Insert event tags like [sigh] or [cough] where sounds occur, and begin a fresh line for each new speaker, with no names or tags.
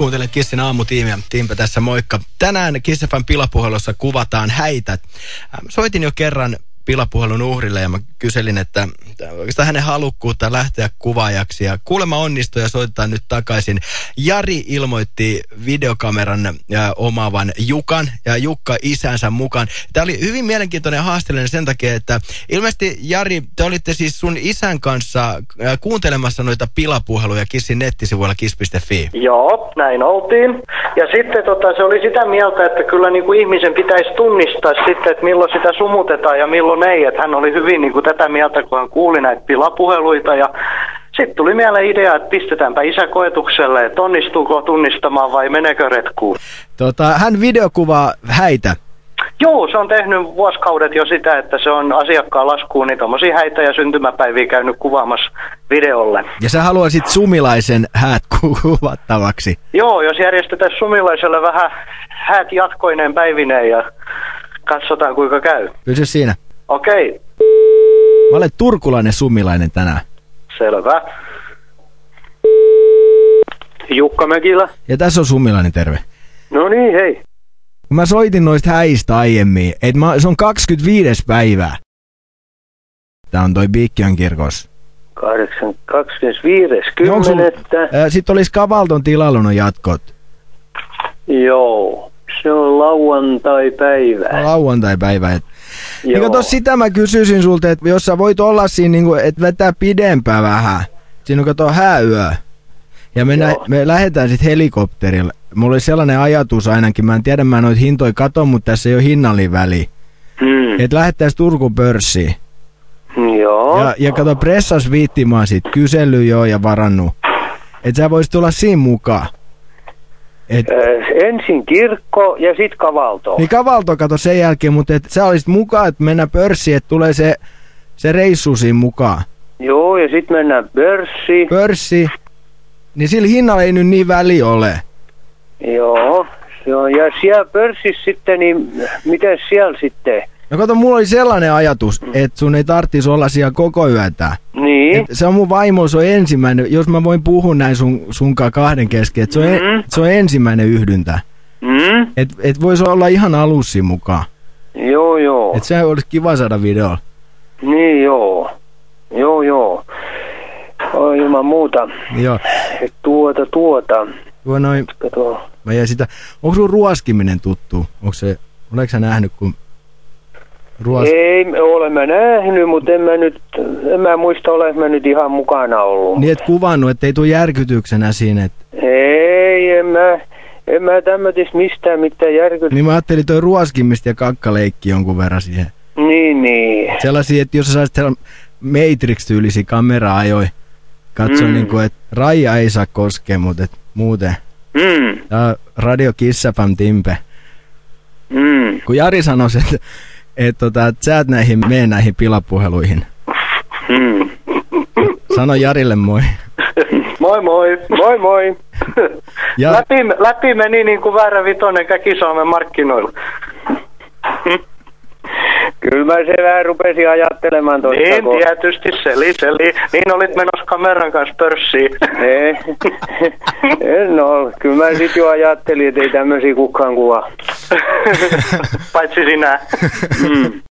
Kuuntelet Kissin aamutiimiä. Timpä tässä moikka. Tänään Kissafan pilapuhelussa kuvataan häitä. Soitin jo kerran pilapuhelun uhrille ja mä kyselin, että oikeastaan hänen halukkuutta lähteä kuvaajaksi. Ja kuulemma onnistui ja soitetaan nyt takaisin. Jari ilmoitti videokameran ja, omaavan Jukan ja Jukka isänsä mukaan. Tämä oli hyvin mielenkiintoinen haasteellinen sen takia, että ilmeisesti Jari, te olitte siis sun isän kanssa kuuntelemassa noita pilapuheluja Kissin nettisivuilla kiss.fi.
Joo, näin oltiin. Ja sitten tota, se oli sitä mieltä, että kyllä niin kuin ihmisen pitäisi tunnistaa sitten, että milloin sitä sumutetaan ja milloin ei. Että hän oli hyvin niin kuin tätä mieltä, kun hän kuuli näitä pilapuheluita ja sitten tuli mieleen idea, että pistetäänpä isä koetukselle, että onnistuuko tunnistamaan vai menekö retkuun.
Tota, hän videokuvaa häitä.
Joo, se on tehnyt vuosikaudet jo sitä, että se on asiakkaan laskuun niin tommosia häitä ja syntymäpäiviä käynyt kuvaamassa videolle.
Ja sä haluaisit sumilaisen häät kuvattavaksi.
Joo, jos järjestetään sumilaiselle vähän häät jatkoineen päivineen ja katsotaan kuinka käy.
Pysy siinä.
Okei,
Mä olen turkulainen sumilainen tänään.
selvä. Jukka Mäkilä.
Ja tässä on sumilainen terve.
No niin, hei.
Kun mä soitin noista häistä aiemmin, että mä, se on 25. päivää. Tää on toi Biikkiön kirkos.
8, 25.
No, onko sul-
kymmenettä.
Sitten olisi Kavalton tilalla no jatkot.
Joo, se on lauantai-päivä.
Lauantai-päivä. Et. Niin
Joo.
kato, sitä mä kysyisin sulta, että jos sä voit olla siinä, niin kuin, että vetää pidempää vähän. Siinä on kato hääyö. Ja me, nä-
Joo.
me lähdetään sitten helikopterilla. Mulla oli sellainen ajatus ainakin, mä en tiedä, mä noita hintoja katon, mutta tässä ei ole hinnallin väli.
Hmm.
Että lähettäisiin Turku pörssiin.
Joo.
Ja, ja kato, pressas viittimaan sit, kysely jo ja varannut. Että sä voisit tulla siinä mukaan. Et,
Äh, ensin kirkko ja sitten kavalto.
niin kavalto kato sen jälkeen, mutta et sä olisit mukaan, että mennään pörssiin, että tulee se, se reissu siinä mukaan.
Joo, ja sitten mennään pörssiin.
Pörssi, niin sillä hinnalla ei nyt niin väli ole.
Joo. Joo, ja siellä pörssissä sitten, niin miten siellä sitten?
No kato, mulla oli sellainen ajatus, että sun ei tarvitsisi olla siellä koko yötä.
Niin.
Et se on mun vaimo, se on ensimmäinen, jos mä voin puhua näin sun, sunkaan kahden kesken, että se, on en-
Mhm.
se on ensimmäinen yhdyntä.
Mm?
Et, et voisi olla ihan alussi mukaan.
Joo, joo.
Et se olisi kiva saada videolla.
Niin, joo. Joo, joo. Oi, ilman muuta.
Joo.
Et Tuota, tuota.
Tuo noin,
Kato.
mä jäin sitä, onko sun ruoskiminen tuttu? Onko se, oletko sä nähnyt kun ruos...
Ei, olemme nähnyt, mutta en mä nyt, en mä muista, olen mä nyt ihan mukana ollut.
Niin et kuvannut, ettei tuu järkytyksenä siinä, et,
Ei, en mä, en mä tämmötis mistään mitään järkyt.
niin mä ajattelin toi ruoskimista ja kakkaleikki jonkun verran siihen.
Niin, niin.
Sellaisia, että jos sä saisit Matrix-tyylisiä kamera-ajoi, katso
Mm.
niin kuin, että raja ei saa koskea, mutta et muuten.
Mm,
Tää on Radio Kissafam Timpe.
mm.
Kun Jari sanoi, että et, tota, et sä et näihin, mene näihin pilapuheluihin.
Mm.
Sano Jarille moi.
Moi moi, moi moi.
Ja-
läpi, läpi meni niin kuin väärä vitonen Käkisaamen markkinoilla. Kyllä mä se vähän rupesin ajattelemaan tuosta.
Niin,
kun-
tietysti, seli, seli. Niin olit menossa kameran kanssa pörssiin.
Ei, en ole. Kyllä mä sit jo ajattelin, että ei tämmöisiä kukaan kuvaa. [laughs]
Pode imaginar. [laughs]
hum.